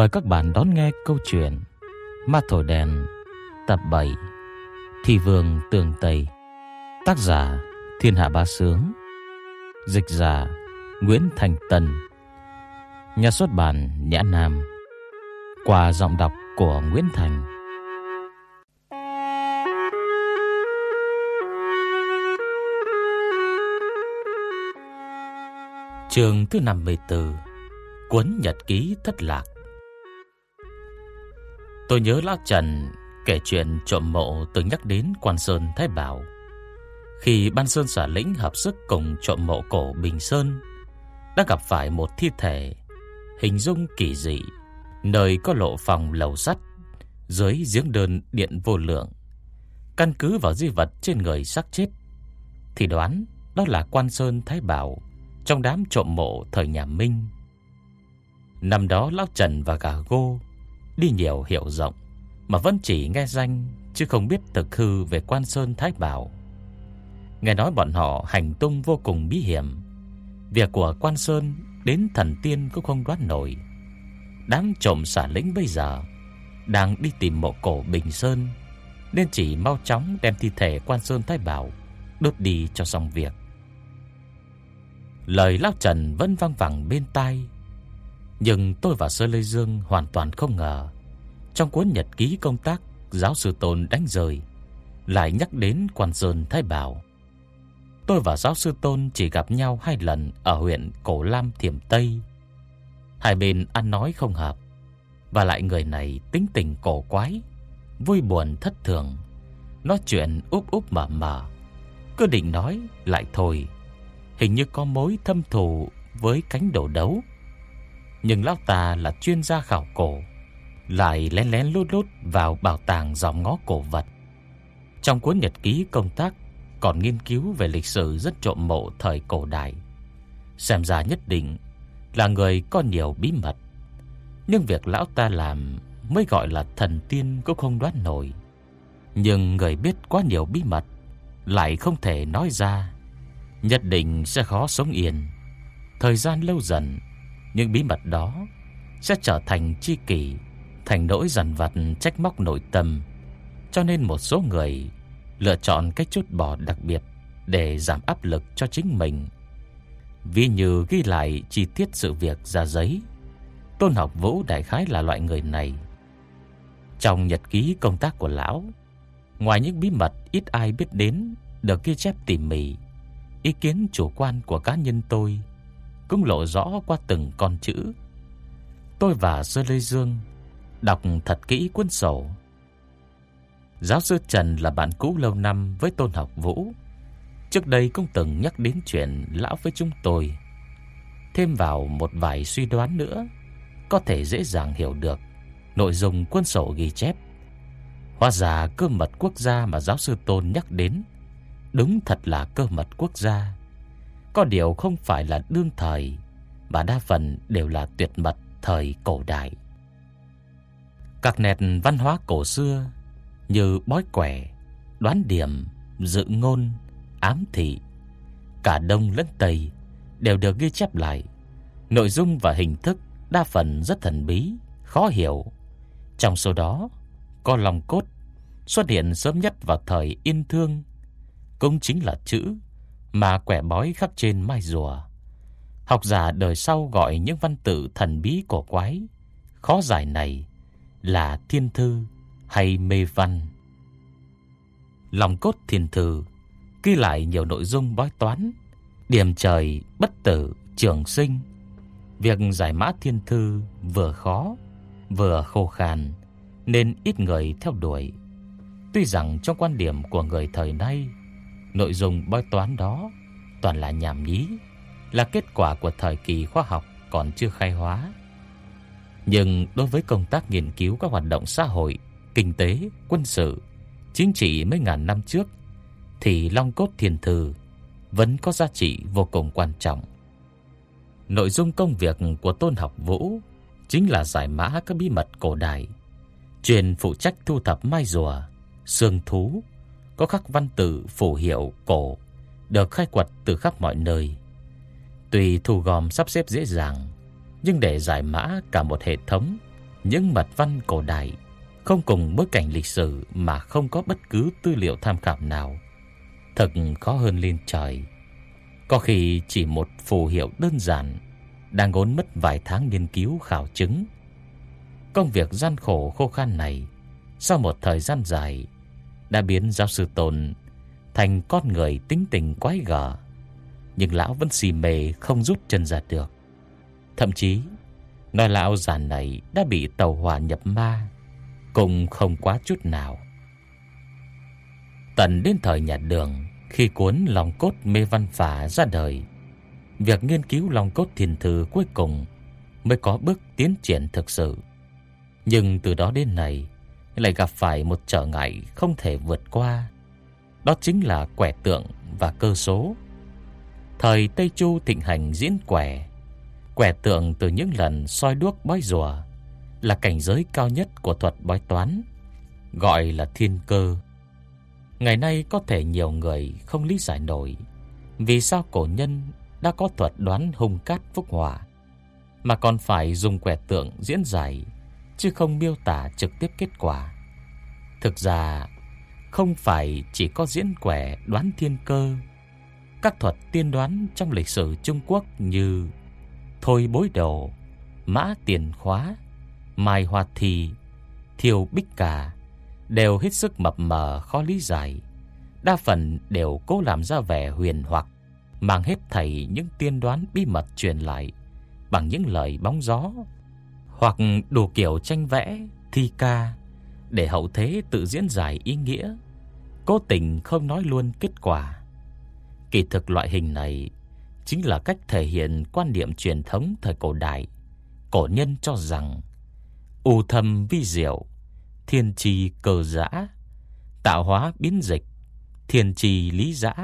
Mời các bạn đón nghe câu chuyện Ma Thổi Đèn, tập 7 Thị Vương Tường Tây. Tác giả, Thiên Hạ Ba Sướng. Dịch giả, Nguyễn Thành Tân Nhà xuất bản, Nhã Nam. Qua giọng đọc của Nguyễn Thành. Trường thứ 54 Cuốn Nhật ký thất lạc. Tôi nhớ Lão Trần kể chuyện trộm mộ từng nhắc đến Quan Sơn Thái Bảo. Khi Ban Sơn xả lĩnh hợp sức cùng trộm mộ cổ Bình Sơn, đã gặp phải một thi thể hình dung kỳ dị, nơi có lộ phòng lầu sắt, dưới giếng đơn điện vô lượng. Căn cứ vào di vật trên người xác chết, thì đoán đó là Quan Sơn Thái Bảo trong đám trộm mộ thời nhà Minh. Năm đó Lão Trần và gà gô đi nhiều hiểu rộng, mà vẫn chỉ nghe danh chứ không biết thực hư về Quan Sơn Thái Bảo. Nghe nói bọn họ hành tung vô cùng bí hiểm. Việc của Quan Sơn đến thần tiên cũng không đoán nổi. Đám trộm xả lĩnh bây giờ đang đi tìm mộ cổ Bình Sơn, nên chỉ mau chóng đem thi thể Quan Sơn Thái Bảo đốt đi cho xong việc. Lời Lão Trần vẫn vang vẳng bên tai nhưng tôi và Sơ Lê Dương hoàn toàn không ngờ. Trong cuốn nhật ký công tác, Giáo sư Tôn đánh rời, Lại nhắc đến Quan Sơn Thái Bảo. Tôi và giáo sư Tôn chỉ gặp nhau hai lần Ở huyện Cổ Lam Thiểm Tây. Hai bên ăn nói không hợp, Và lại người này tính tình cổ quái, Vui buồn thất thường. Nói chuyện úp úp mở mở, Cứ định nói lại thôi. Hình như có mối thâm thù với cánh đổ đấu nhưng lão ta là chuyên gia khảo cổ, lại lén lén lút lút vào bảo tàng dòm ngó cổ vật. Trong cuốn nhật ký công tác còn nghiên cứu về lịch sử rất trộm mộ thời cổ đại. Xem ra nhất định là người có nhiều bí mật. Nhưng việc lão ta làm mới gọi là thần tiên cũng không đoán nổi. Nhưng người biết quá nhiều bí mật lại không thể nói ra, nhất định sẽ khó sống yên. Thời gian lâu dần nhưng bí mật đó sẽ trở thành chi kỷ, thành nỗi dằn vặt trách móc nội tâm. Cho nên một số người lựa chọn cách chút bỏ đặc biệt để giảm áp lực cho chính mình. Vì như ghi lại chi tiết sự việc ra giấy. Tôn Học Vũ đại khái là loại người này. Trong nhật ký công tác của lão, ngoài những bí mật ít ai biết đến được ghi chép tỉ mỉ, ý kiến chủ quan của cá nhân tôi cũng lộ rõ qua từng con chữ. Tôi và Sơ Lê Dương đọc thật kỹ cuốn sổ. Giáo sư Trần là bạn cũ lâu năm với Tôn Học Vũ. Trước đây cũng từng nhắc đến chuyện lão với chúng tôi. Thêm vào một vài suy đoán nữa, có thể dễ dàng hiểu được nội dung cuốn sổ ghi chép. Hóa ra cơ mật quốc gia mà giáo sư Tôn nhắc đến đúng thật là cơ mật quốc gia. Có điều không phải là đương thời Mà đa phần đều là tuyệt mật thời cổ đại. Các nét văn hóa cổ xưa Như bói quẻ, đoán điểm, dự ngôn, ám thị Cả Đông lẫn Tây đều được ghi chép lại. Nội dung và hình thức đa phần rất thần bí, khó hiểu. Trong số đó có lòng cốt xuất hiện sớm nhất vào thời Yên Thương Cũng chính là chữ mà quẻ bói khắc trên mai rùa. Học giả đời sau gọi những văn tự thần bí cổ quái, khó giải này là thiên thư hay mê văn. Lòng cốt thiên thư ghi lại nhiều nội dung bói toán, điểm trời, bất tử, trường sinh. Việc giải mã thiên thư vừa khó, vừa khô khan, nên ít người theo đuổi. Tuy rằng trong quan điểm của người thời nay, Nội dung bói toán đó toàn là nhảm nhí, là kết quả của thời kỳ khoa học còn chưa khai hóa. Nhưng đối với công tác nghiên cứu các hoạt động xã hội, kinh tế, quân sự, chính trị mấy ngàn năm trước thì Long cốt thiền thư vẫn có giá trị vô cùng quan trọng. Nội dung công việc của Tôn Học Vũ chính là giải mã các bí mật cổ đại, truyền phụ trách thu thập mai rùa, xương thú, có khắc văn tự phù hiệu cổ được khai quật từ khắp mọi nơi. Tuy thu gom sắp xếp dễ dàng, nhưng để giải mã cả một hệ thống những mật văn cổ đại không cùng bối cảnh lịch sử mà không có bất cứ tư liệu tham khảo nào. Thật khó hơn lên trời. Có khi chỉ một phù hiệu đơn giản đang ngốn mất vài tháng nghiên cứu khảo chứng. Công việc gian khổ khô khan này sau một thời gian dài đã biến giáo sư Tôn thành con người tính tình quái gở. Nhưng lão vẫn xì mê không rút chân ra được. Thậm chí, nói lão già này đã bị tàu hỏa nhập ma, cũng không quá chút nào. Tận đến thời nhà Đường, khi cuốn lòng cốt mê văn phả ra đời, việc nghiên cứu lòng cốt thiền thư cuối cùng mới có bước tiến triển thực sự. Nhưng từ đó đến nay lại gặp phải một trở ngại không thể vượt qua. Đó chính là quẻ tượng và cơ số. Thời Tây Chu thịnh hành diễn quẻ. Quẻ tượng từ những lần soi đuốc bói rùa là cảnh giới cao nhất của thuật bói toán, gọi là thiên cơ. Ngày nay có thể nhiều người không lý giải nổi vì sao cổ nhân đã có thuật đoán hung cát phúc hỏa mà còn phải dùng quẻ tượng diễn giải chứ không miêu tả trực tiếp kết quả. Thực ra không phải chỉ có diễn quẻ đoán thiên cơ, các thuật tiên đoán trong lịch sử Trung Quốc như thôi bối đồ, mã tiền khóa, mai hoa thì, thiêu bích cà đều hết sức mập mờ khó lý giải. Đa phần đều cố làm ra vẻ huyền hoặc, mang hết thảy những tiên đoán bí mật truyền lại bằng những lời bóng gió hoặc đủ kiểu tranh vẽ, thi ca để hậu thế tự diễn giải ý nghĩa, cố tình không nói luôn kết quả. Kỳ thực loại hình này chính là cách thể hiện quan niệm truyền thống thời cổ đại. Cổ nhân cho rằng u thâm vi diệu, thiên trì cờ dã, tạo hóa biến dịch, thiên trì lý dã,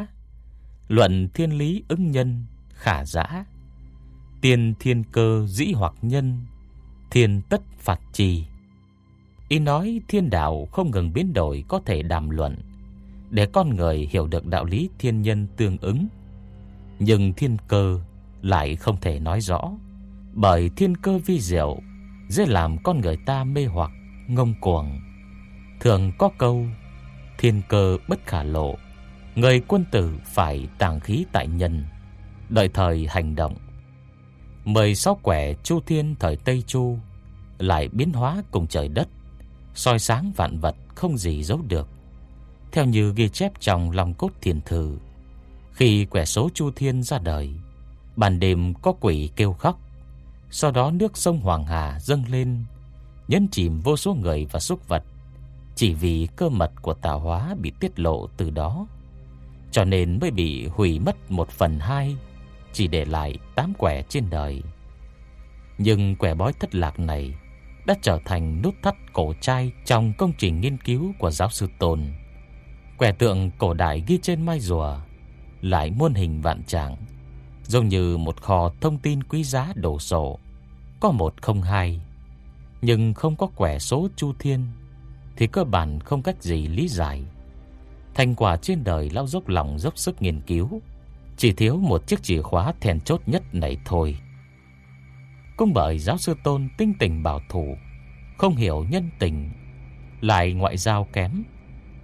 luận thiên lý ứng nhân, khả dã, tiên thiên cơ dĩ hoặc nhân, thiên tất phạt trì. Ý nói thiên đạo không ngừng biến đổi có thể đàm luận để con người hiểu được đạo lý thiên nhân tương ứng. Nhưng thiên cơ lại không thể nói rõ, bởi thiên cơ vi diệu dễ làm con người ta mê hoặc, ngông cuồng. Thường có câu thiên cơ bất khả lộ, người quân tử phải tàng khí tại nhân, đợi thời hành động. 16 quẻ Chu Thiên thời Tây Chu lại biến hóa cùng trời đất, soi sáng vạn vật không gì giấu được. Theo như ghi chép trong lòng cốt thiền thư, khi quẻ số Chu Thiên ra đời, ban đêm có quỷ kêu khóc, sau đó nước sông Hoàng Hà dâng lên, nhấn chìm vô số người và súc vật, chỉ vì cơ mật của tạo hóa bị tiết lộ từ đó, cho nên mới bị hủy mất một phần hai, chỉ để lại tám quẻ trên đời. Nhưng quẻ bói thất lạc này đã trở thành nút thắt cổ trai trong công trình nghiên cứu của giáo sư Tôn. Quẻ tượng cổ đại ghi trên mai rùa lại muôn hình vạn trạng, giống như một kho thông tin quý giá đổ sổ, có một không hai, nhưng không có quẻ số chu thiên thì cơ bản không cách gì lý giải. Thành quả trên đời lao dốc lòng dốc sức nghiên cứu, chỉ thiếu một chiếc chìa khóa then chốt nhất này thôi. Cũng bởi giáo sư Tôn tinh tình bảo thủ, không hiểu nhân tình, lại ngoại giao kém,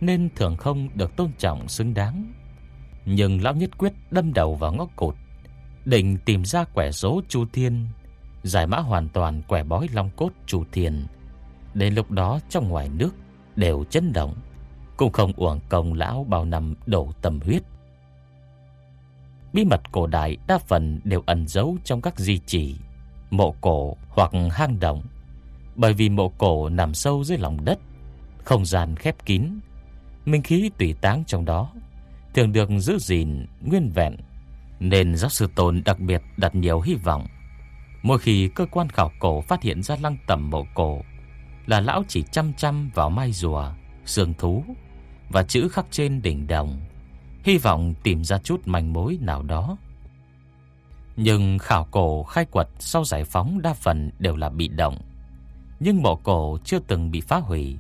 nên thường không được tôn trọng xứng đáng. Nhưng lão nhất quyết đâm đầu vào ngóc cột, định tìm ra quẻ số Chu Thiên, giải mã hoàn toàn quẻ bói long cốt Chu Thiên. Đến lúc đó trong ngoài nước đều chấn động, cũng không uổng công lão bao năm đổ tâm huyết. Bí mật cổ đại đa phần đều ẩn giấu trong các di chỉ mộ cổ hoặc hang động. Bởi vì mộ cổ nằm sâu dưới lòng đất, không gian khép kín, minh khí tùy táng trong đó thường được giữ gìn nguyên vẹn, nên giáo sư Tôn đặc biệt đặt nhiều hy vọng. Mỗi khi cơ quan khảo cổ phát hiện ra lăng tẩm mộ cổ, là lão chỉ chăm chăm vào mai rùa, xương thú và chữ khắc trên đỉnh đồng, hy vọng tìm ra chút manh mối nào đó. Nhưng khảo cổ khai quật sau giải phóng đa phần đều là bị động. Nhưng mộ cổ chưa từng bị phá hủy,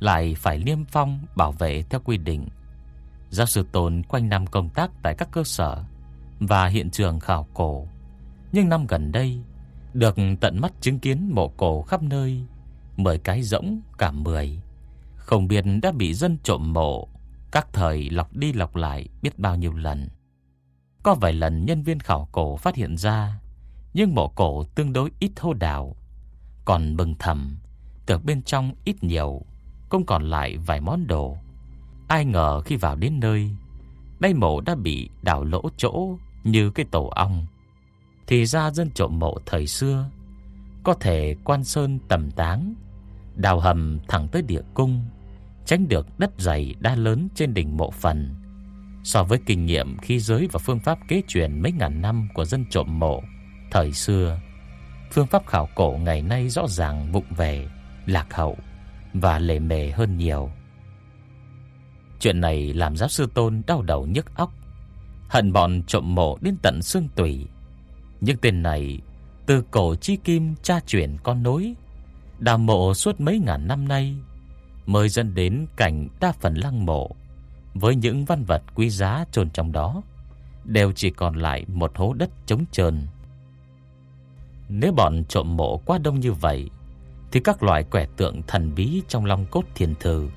lại phải niêm phong bảo vệ theo quy định. Giáo sư Tôn quanh năm công tác tại các cơ sở và hiện trường khảo cổ. Nhưng năm gần đây, được tận mắt chứng kiến mộ cổ khắp nơi mười cái rỗng cả mười Không biết đã bị dân trộm mộ các thời lọc đi lọc lại biết bao nhiêu lần. Có vài lần nhân viên khảo cổ phát hiện ra, Nhưng mộ cổ tương đối ít hô đào. Còn bừng thầm, từ bên trong ít nhiều, Cũng còn lại vài món đồ. Ai ngờ khi vào đến nơi Đây mộ đã bị đào lỗ chỗ Như cái tổ ong. Thì ra dân trộm mộ thời xưa, Có thể quan sơn tầm táng, Đào hầm thẳng tới địa cung. Tránh được đất dày đa lớn trên đỉnh mộ phần. So với kinh nghiệm khi giới và phương pháp kế truyền mấy ngàn năm của dân trộm mộ Thời xưa Phương pháp khảo cổ ngày nay rõ ràng vụng về, lạc hậu và lề mề hơn nhiều. Chuyện này làm giáo sư Tôn đau đầu nhức óc Hận bọn trộm mộ đến tận xương tủy. Nhưng tên này Từ cổ chi kim cha truyền con nối Đào mộ suốt mấy ngàn năm nay Mới dẫn đến cảnh đa phần lăng mộ, Với những văn vật quý giá chôn trong đó, Đều chỉ còn lại một hố đất trống trơn. Nếu bọn trộm mộ quá đông như vậy, Thì các loại quẻ tượng thần bí trong long cốt thiền thư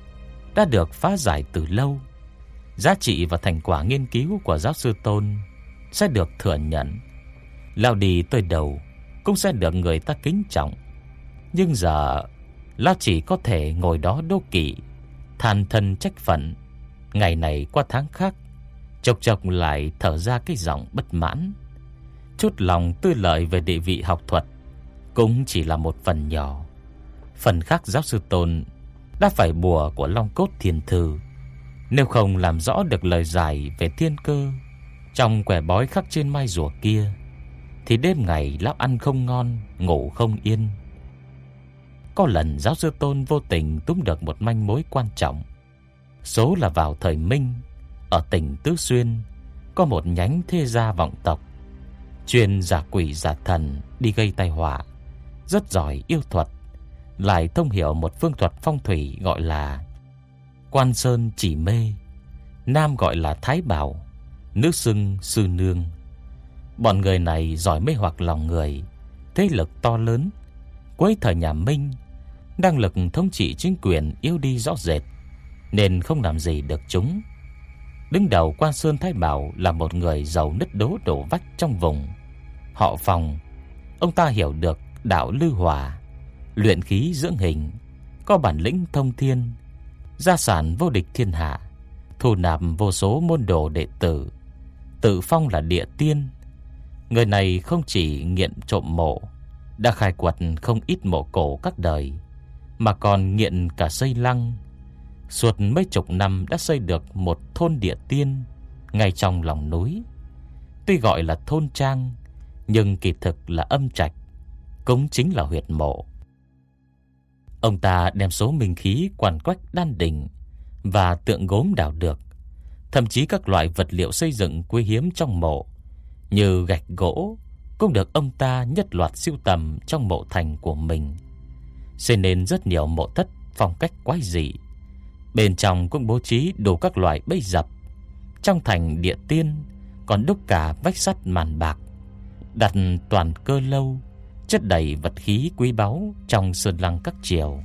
Đã được phá giải từ lâu. Giá trị và thành quả nghiên cứu của giáo sư Tôn Sẽ được thừa nhận. Lao đi tới đầu Cũng sẽ được người ta kính trọng. Nhưng giờ Lão chỉ có thể ngồi đó đô kỵ, Than thân trách phận. Ngày này qua tháng khác Chọc chọc lại thở ra cái giọng bất mãn. Chút lòng tư lợi về địa vị học thuật Cũng chỉ là một phần nhỏ. Phần khác giáo sư Tôn Đã phải bùa của Long Cốt Thiền Thư. Nếu không làm rõ được lời giải về thiên cơ Trong quẻ bói khắc trên mai rùa kia, Thì đêm ngày lão ăn không ngon, Ngủ không yên có lần giáo sư Tôn vô tình túm được một manh mối quan trọng. Số là vào thời Minh, ở tỉnh Tứ Xuyên, có một nhánh thế gia vọng tộc, chuyên giả quỷ giả thần đi gây tai họa, rất giỏi yêu thuật, lại thông hiểu một phương thuật phong thủy gọi là Quan Sơn Chỉ Mê, nam gọi là Thái Bảo, nước xưng Sư Nương. Bọn người này giỏi mê hoặc lòng người, thế lực to lớn. Cuối thời nhà Minh, năng lực thống trị chính quyền yếu đi rõ rệt, nên không làm gì được chúng. Đứng đầu Quan Sơn Thái Bảo là một người giàu nứt đố đổ vách trong vùng. Họ Phòng, ông ta hiểu được đạo lưu hòa, luyện khí dưỡng hình, có bản lĩnh thông thiên, gia sản vô địch thiên hạ, thu nạp vô số môn đồ đệ tử, tự phong là địa tiên. Người này không chỉ nghiện trộm mộ, đã khai quật không ít mộ cổ các đời mà còn nghiện cả xây lăng. Suốt mấy chục năm đã xây được một thôn địa tiên ngay trong lòng núi. Tuy gọi là thôn trang, nhưng kỳ thực là âm trạch, cũng chính là huyệt mộ. Ông ta đem số minh khí quản quách đan đỉnh và tượng gốm đào được, thậm chí các loại vật liệu xây dựng quý hiếm trong mộ như gạch gỗ cũng được ông ta nhất loạt siêu tầm trong mộ thành của mình xây nên rất nhiều mộ thất phong cách quái dị. Bên trong cũng bố trí đủ các loại bẫy dập. Trong thành địa tiên còn đúc cả vách sắt màn bạc, đặt toàn cơ lâu, chất đầy vật khí quý báu trong sơn lăng các triều.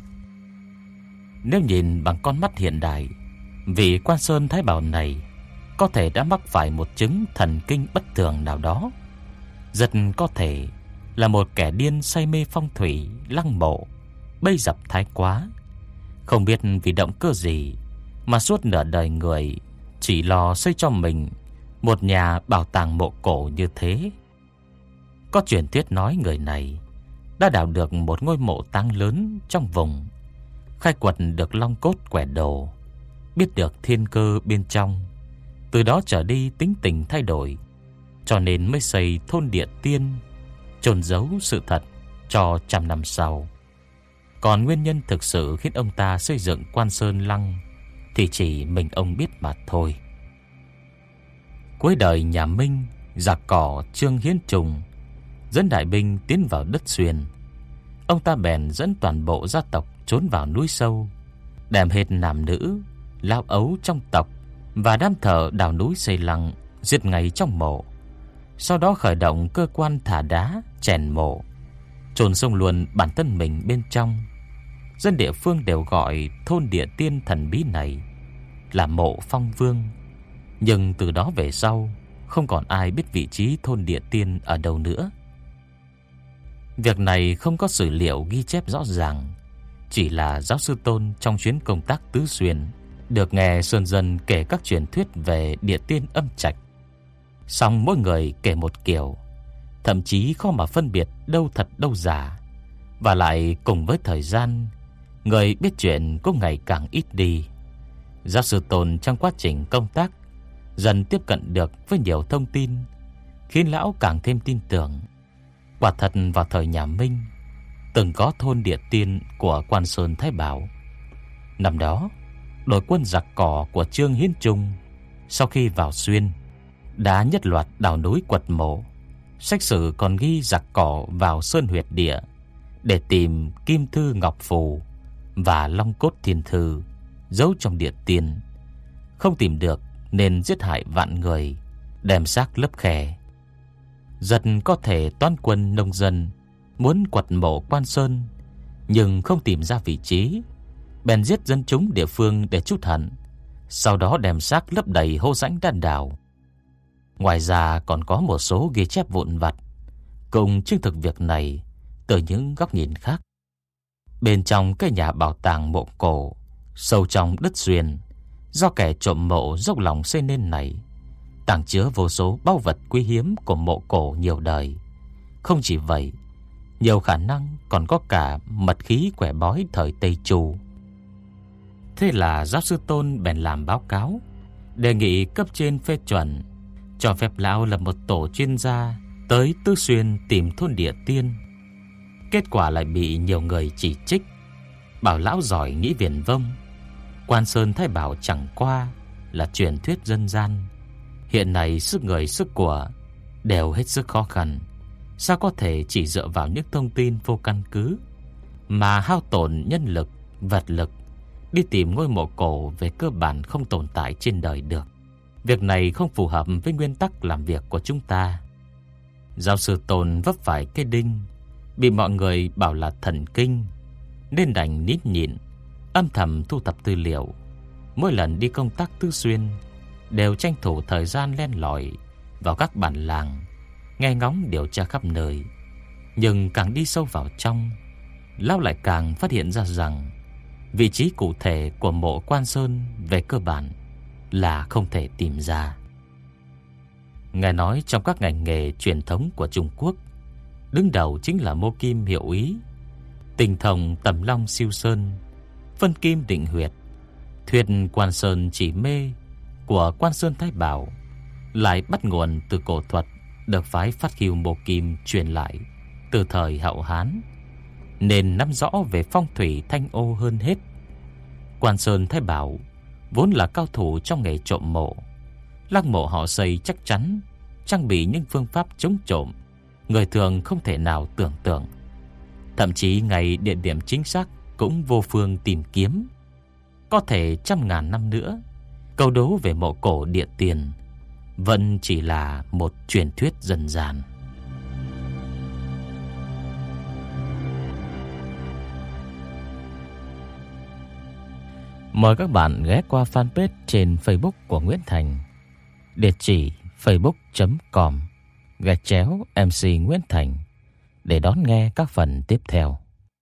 Nếu nhìn bằng con mắt hiện đại, vị quan sơn thái bảo này có thể đã mắc phải một chứng thần kinh bất thường nào đó. Rất có thể là một kẻ điên say mê phong thủy, lăng mộ bây dập thái quá. Không biết vì động cơ gì mà suốt nửa đời người chỉ lo xây cho mình một nhà bảo tàng mộ cổ như thế. Có truyền thuyết nói người này đã đào được một ngôi mộ tang lớn trong vùng, khai quật được long cốt quẻ đồ, biết được thiên cơ bên trong. Từ đó trở đi tính tình thay đổi, cho nên mới xây thôn địa tiên, chôn giấu sự thật cho trăm năm sau. Còn nguyên nhân thực sự khiến ông ta xây dựng quan sơn lăng thì chỉ mình ông biết mà thôi. Cuối đời nhà Minh, giặc cỏ Trương Hiến Trùng dẫn đại binh tiến vào đất xuyên. Ông ta bèn dẫn toàn bộ gia tộc trốn vào núi sâu, đem hết nam nữ, lao ấu trong tộc và đám thợ đào núi xây lăng giết ngay trong mộ. Sau đó khởi động cơ quan thả đá chèn mộ, trồn sông luôn bản thân mình bên trong Dân địa phương đều gọi thôn địa tiên thần bí này là mộ phong vương. Nhưng từ đó về sau, không còn ai biết vị trí thôn địa tiên ở đâu nữa. Việc này không có sử liệu ghi chép rõ ràng, chỉ là giáo sư Tôn trong chuyến công tác tứ xuyên được nghe sơn dân kể các truyền thuyết về địa tiên âm trạch. Song mỗi người kể một kiểu, thậm chí khó mà phân biệt đâu thật đâu giả. Và lại cùng với thời gian, người biết chuyện cũng ngày càng ít đi. Giáo sư Tôn trong quá trình công tác dần tiếp cận được với nhiều thông tin, khiến lão càng thêm tin tưởng. Quả thật vào thời nhà Minh, từng có thôn địa tiên của Quan Sơn Thái Bảo. Năm đó, đội quân giặc cỏ của Trương Hiến Trung sau khi vào xuyên đã nhất loạt đào núi quật mộ. Sách sử còn ghi giặc cỏ vào sơn huyệt địa để tìm kim thư ngọc phù và long cốt thiên thư giấu trong địa tiên. Không tìm được nên giết hại vạn người, đem xác lấp khe. Giật có thể toán quân nông dân muốn quật mộ quan sơn nhưng không tìm ra vị trí, bèn giết dân chúng địa phương để chút hận, sau đó đem xác lấp đầy hô rãnh đan đảo. Ngoài ra còn có một số ghi chép vụn vặt cùng chứng thực việc này từ những góc nhìn khác. Bên trong cái nhà bảo tàng mộ cổ sâu trong đất duyên, do kẻ trộm mộ dốc lòng xây nên này, tàng chứa vô số báu vật quý hiếm của mộ cổ nhiều đời. Không chỉ vậy, nhiều khả năng còn có cả mật khí quẻ bói thời Tây Chu. Thế là giáo sư Tôn bèn làm báo cáo, đề nghị cấp trên phê chuẩn cho phép lão là một tổ chuyên gia tới Tư Xuyên tìm thôn địa tiên. Kết quả lại bị nhiều người chỉ trích, bảo lão giỏi nghĩ viển vông. Quan Sơn Thái Bảo chẳng qua là truyền thuyết dân gian. Hiện nay sức người sức của đều hết sức khó khăn. Sao có thể chỉ dựa vào những thông tin vô căn cứ mà hao tổn nhân lực, vật lực đi tìm ngôi mộ cổ về cơ bản không tồn tại trên đời được. Việc này không phù hợp với nguyên tắc làm việc của chúng ta. Giáo sư Tôn vấp phải cái đinh, bị mọi người bảo là thần kinh, nên đành nít nhịn, âm thầm thu thập tư liệu. Mỗi lần đi công tác tư xuyên, đều tranh thủ thời gian len lỏi vào các bản làng, nghe ngóng điều tra khắp nơi. Nhưng càng đi sâu vào trong, Lão lại càng phát hiện ra rằng vị trí cụ thể của mộ Quan Sơn về cơ bản là không thể tìm ra. Nghe nói trong các ngành nghề truyền thống của Trung Quốc, đứng đầu chính là mô kim hiệu ý, tình thông tầm long siêu sơn, phân kim định huyệt, thuyền quan sơn chỉ mê của quan sơn thái bảo lại bắt nguồn từ cổ thuật được phái phát khiêu mô kim truyền lại từ thời hậu Hán, nên nắm rõ về phong thủy thanh ô hơn hết. Quan sơn thái bảo vốn là cao thủ trong nghề trộm mộ. Lăng mộ họ xây chắc chắn trang bị những phương pháp chống trộm người thường không thể nào tưởng tượng. Thậm chí ngày địa điểm chính xác cũng vô phương tìm kiếm. Có thể trăm ngàn năm nữa, câu đố về mộ cổ địa tiền vẫn chỉ là một truyền thuyết dân gian. Mời các bạn ghé qua fanpage trên Facebook của Nguyễn Thành. Địa chỉ facebook.com gạch chéo MC Nguyễn Thành để đón nghe các phần tiếp theo.